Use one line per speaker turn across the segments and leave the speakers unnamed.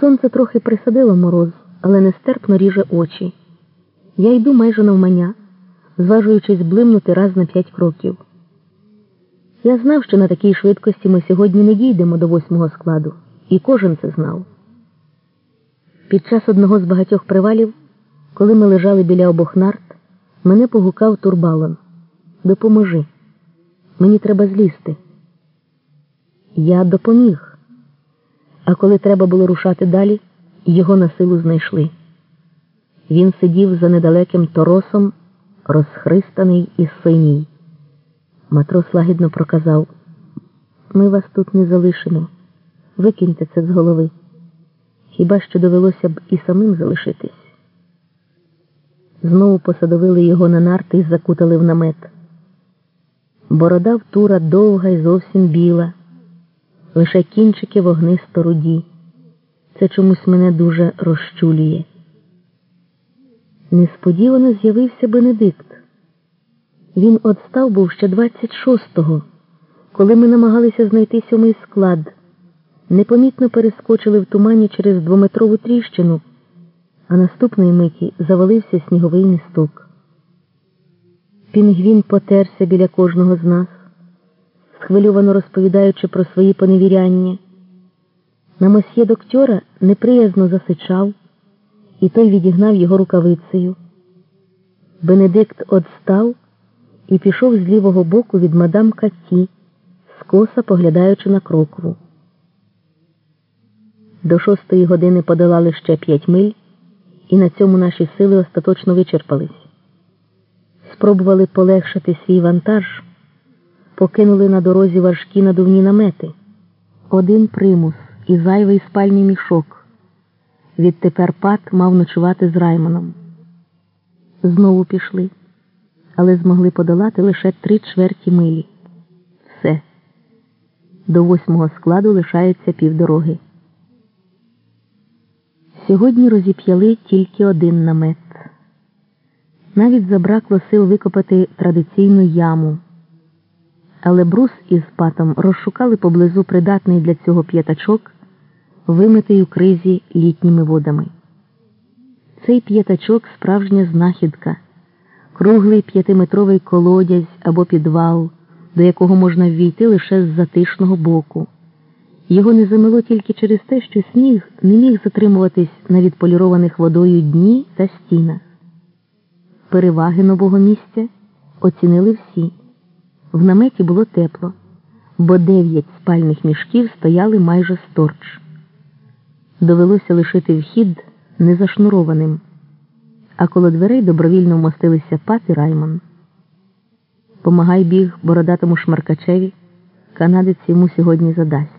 Сонце трохи присадило мороз, але нестерпно ріже очі. Я йду майже навмання, зважуючись блимнути раз на п'ять кроків. Я знав, що на такій швидкості ми сьогодні не дійдемо до восьмого складу, і кожен це знав. Під час одного з багатьох привалів, коли ми лежали біля обох нарт, мене погукав турбалон. Допоможи. Мені треба злізти. Я допоміг. А коли треба було рушати далі, його на силу знайшли. Він сидів за недалеким торосом, розхристаний і синій. Матрос лагідно проказав ми вас тут не залишимо. Викиньте це з голови. Хіба що довелося б і самим залишитись? Знову посадовили його на нарти і закутали в намет. Борода в тура довга і зовсім біла, лише кінчики вогнисто руді. Це чомусь мене дуже розчулює. Несподівано з'явився Бенедикт. Він отстав був ще 26-го, коли ми намагалися знайти сьомий склад. Непомітно перескочили в тумані через двометрову тріщину, а наступної миті завалився сніговий місток. Пінгвін потерся біля кожного з нас, схвильовано розповідаючи про свої поневіряння. На мосьє доктора неприязно засичав, і той відігнав його рукавицею. Бенедикт одстав і пішов з лівого боку від мадам Катті, скоса поглядаючи на крокву. До шостої години подолали ще п'ять миль, і на цьому наші сили остаточно вичерпались. Спробували полегшити свій вантаж, покинули на дорозі важкі надувні намети, один примус і зайвий спальний мішок. Відтепер пат мав ночувати з Раймоном. Знову пішли, але змогли подолати лише три чверті милі. Все. До восьмого складу лишається півдороги. Сьогодні розіп'яли тільки один намет. Навіть забракло сил викопати традиційну яму. Але брус із патом розшукали поблизу придатний для цього п'ятачок, вимитий у кризі літніми водами. Цей п'ятачок справжня знахідка, круглий п'ятиметровий колодязь або підвал, до якого можна ввійти лише з затишного боку. Його не замило тільки через те, що сніг не міг затримуватись на відполірованих водою дні та стінах. Переваги нового місця оцінили всі. В наметі було тепло, бо дев'ять спальних мішків стояли майже сторч. Довелося лишити вхід незашнурованим, а коло дверей добровільно вмостилися пат і Раймон. Помагай біг бородатому шмаркачеві, канадець йому сьогодні задасть.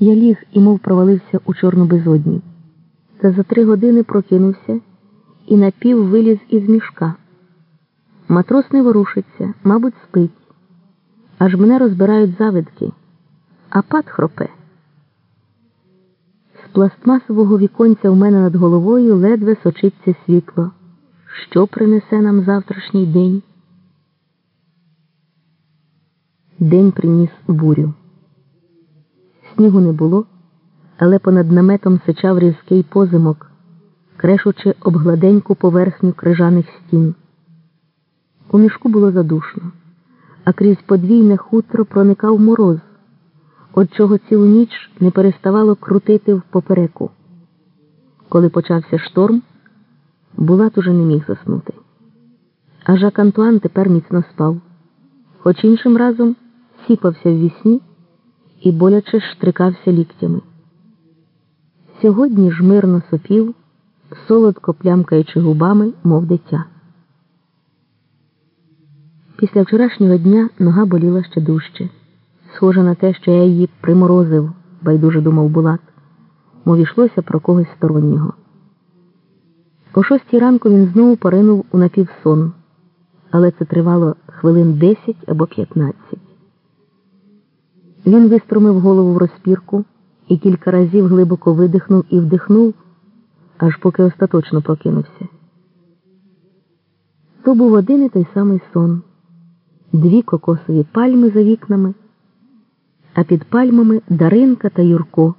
Я ліг і мов провалився у чорну безодню. Та за три години прокинувся і напів виліз із мішка. Матрос не ворушиться, мабуть, спить. Аж мене розбирають завидки, а пат хропе. З пластмасового віконця в мене над головою ледве сочиться світло. Що принесе нам завтрашній день? День приніс бурю. Снігу не було, але понад наметом сичав різкий позимок, крешучи об гладеньку поверхню крижаних стін. У мішку було задушно, а крізь подвійне хутро проникав мороз, от чого цілу ніч не переставало крутити в попереку. Коли почався шторм, Булат уже не міг заснути. А Жак Антуан тепер міцно спав, хоч іншим разом сіпався в вісні і боляче штрикався ліктями. Сьогодні ж мирно сопів, солодко плямкаючи губами, мов дитя. Після вчорашнього дня нога боліла ще дужче, схоже на те, що я її приморозив, байдуже думав Булат, мов ішлося про когось стороннього. О шостій ранку він знову поринув у напівсон, але це тривало хвилин десять або п'ятнадцять. Він виструмив голову в розпірку і кілька разів глибоко видихнув і вдихнув, аж поки остаточно прокинувся. То був один і той самий сон, дві кокосові пальми за вікнами, а під пальмами Даринка та Юрко.